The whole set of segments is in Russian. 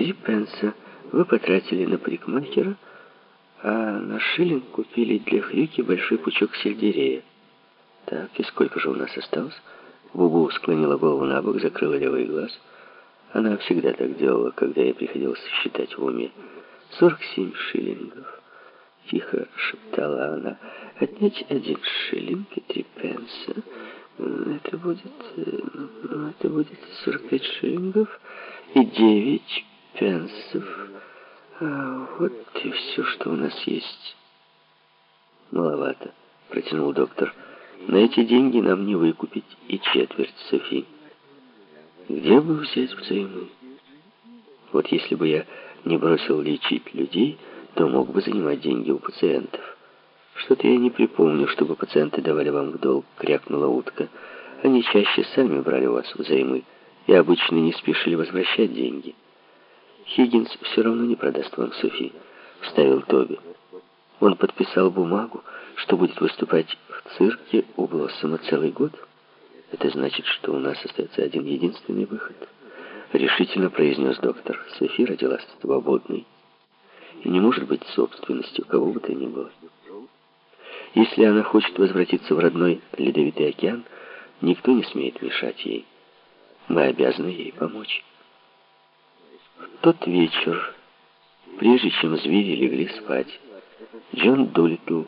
Три пенса вы потратили на парикмахера, а на шиллинг купили для Хрюки большой пучок сельдерея. Так, и сколько же у нас осталось? Бубу склонила голову на бок, закрыла левый глаз. Она всегда так делала, когда ей приходилось считать в уме. «Сорок семь шиллингов», — тихо шептала она. «Отнять один шиллинг и три пенса. Это будет... Ну, это будет сорок пять шиллингов и девять пенсов. А вот и все, что у нас есть». «Маловато», — протянул доктор. «На эти деньги нам не выкупить и четверть Софи». Где бы взять взаймы? Вот если бы я не бросил лечить людей, то мог бы занимать деньги у пациентов. Что-то я не припомню, чтобы пациенты давали вам в долг, крякнула утка. Они чаще сами брали у вас взаймы и обычно не спешили возвращать деньги. Хиггинс все равно не продаст вам Софи, вставил Тоби. Он подписал бумагу, что будет выступать в цирке у Блоссома целый год. Это значит, что у нас остается один единственный выход. Решительно произнес доктор. Софи родилась свободной и не может быть собственностью кого бы то ни было. Если она хочет возвратиться в родной ледовитый океан, никто не смеет мешать ей. Мы обязаны ей помочь. Тот вечер, прежде чем звери легли спать, Джон Дулитл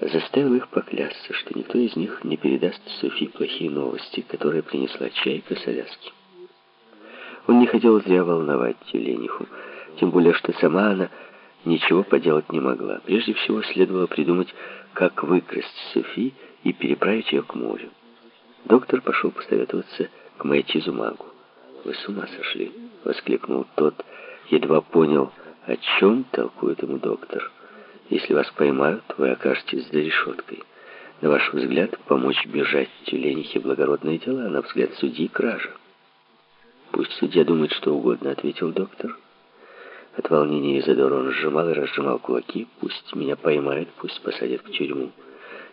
заставил их поклясться, что никто из них не передаст Софи плохие новости, которые принесла чайка с Аляски. Он не хотел зря волновать тюлениху, тем более, что сама она ничего поделать не могла. Прежде всего, следовало придумать, как выкрасть Софи и переправить ее к морю. Доктор пошел посоветоваться к Мэтти Зумагу. «Вы с ума сошли!» — воскликнул тот, едва понял, о чем толкует ему доктор. Если вас поймают, вы окажетесь за решеткой. На ваш взгляд, помочь бежать тюленихе благородное дело, а на взгляд судьи кража. Пусть судья думает что угодно, ответил доктор. От волнения и задора он сжимал и разжимал кулаки. Пусть меня поймают, пусть посадят в тюрьму.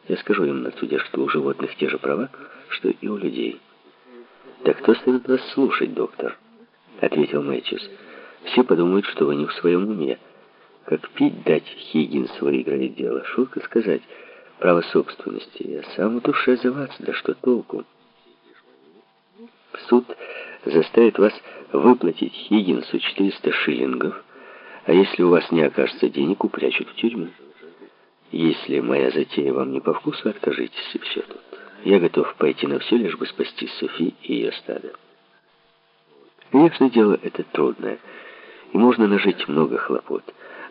Я скажу им на суде, что у животных те же права, что и у людей. «Да кто станет вас слушать, доктор?» — ответил Мэтьюс. «Все подумают, что вы не в своем уме». Как пить дать Хиггинс выиграет дело. Шутка сказать. Право собственности. Я сам в душе за вас. Да что толку? Суд заставит вас выплатить Хиггинсу 400 шиллингов, а если у вас не окажется денег, упрячут в тюрьму. Если моя затея вам не по вкусу, откажитесь, и все тут. Я готов пойти на все, лишь бы спасти Софи и ее стадо. Конечно, дело это трудное, и можно нажить много хлопот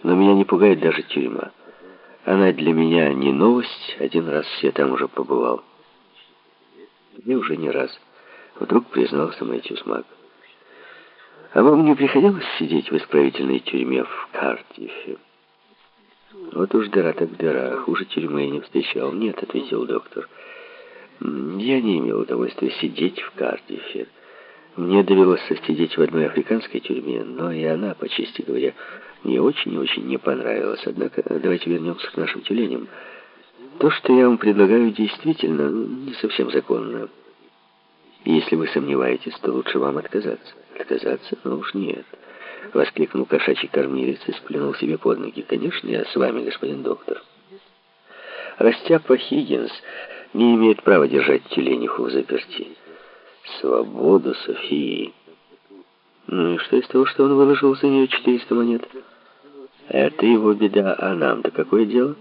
но меня не пугает даже тюрьма. Она для меня не новость, один раз я там уже побывал. Я уже не раз. Вдруг признался Мэтьюс Мак. А вам не приходилось сидеть в исправительной тюрьме в Картифе? Вот уж дыра так дыра, хуже тюрьмы я не встречал. Нет, ответил доктор. Я не имел удовольствия сидеть в Картифе. Мне довелось сидеть в одной африканской тюрьме, но и она, по чести говоря, мне очень и очень не понравилась. Однако давайте вернемся к нашим тюленям. То, что я вам предлагаю, действительно не совсем законно. если вы сомневаетесь, то лучше вам отказаться. Отказаться? Ну уж нет. Воскликнул кошачий кормилец и сплюнул себе под ноги. Конечно, я с вами, господин доктор. Растяпа Хиггинс не имеет права держать тюлениху в заперти. Свободу Софии. Ну и что из того, что он выложил за нее 400 монет? Это его беда, а нам-то какое дело?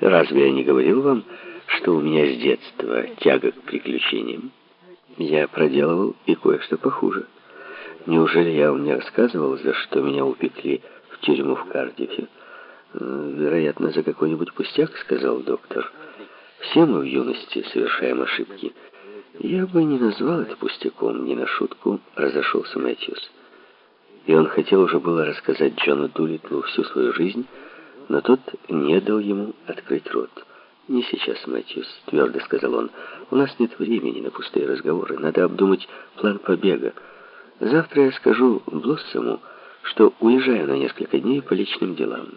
Разве я не говорил вам, что у меня с детства тяга к приключениям? Я проделывал и кое-что похуже. Неужели я вам не рассказывал, за что меня упекли в тюрьму в Кардифе? Вероятно, за какой-нибудь пустяк, сказал доктор. Все мы в юности совершаем ошибки. Я бы не назвал это пустяком, не на шутку разошелся Мэтьюс. И он хотел уже было рассказать Джону Дулитлу всю свою жизнь, но тот не дал ему открыть рот. «Не сейчас, Мэтьюс», — твердо сказал он. «У нас нет времени на пустые разговоры. Надо обдумать план побега. Завтра я скажу Блоссому, что уезжаю на несколько дней по личным делам.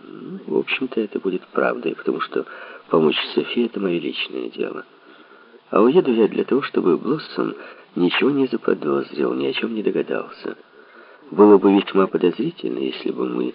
В общем-то, это будет правдой, потому что помочь Софии — это мое личное дело». А уеду я для того, чтобы Блоссом ничего не заподозрил, ни о чем не догадался. Было бы весьма подозрительно, если бы мы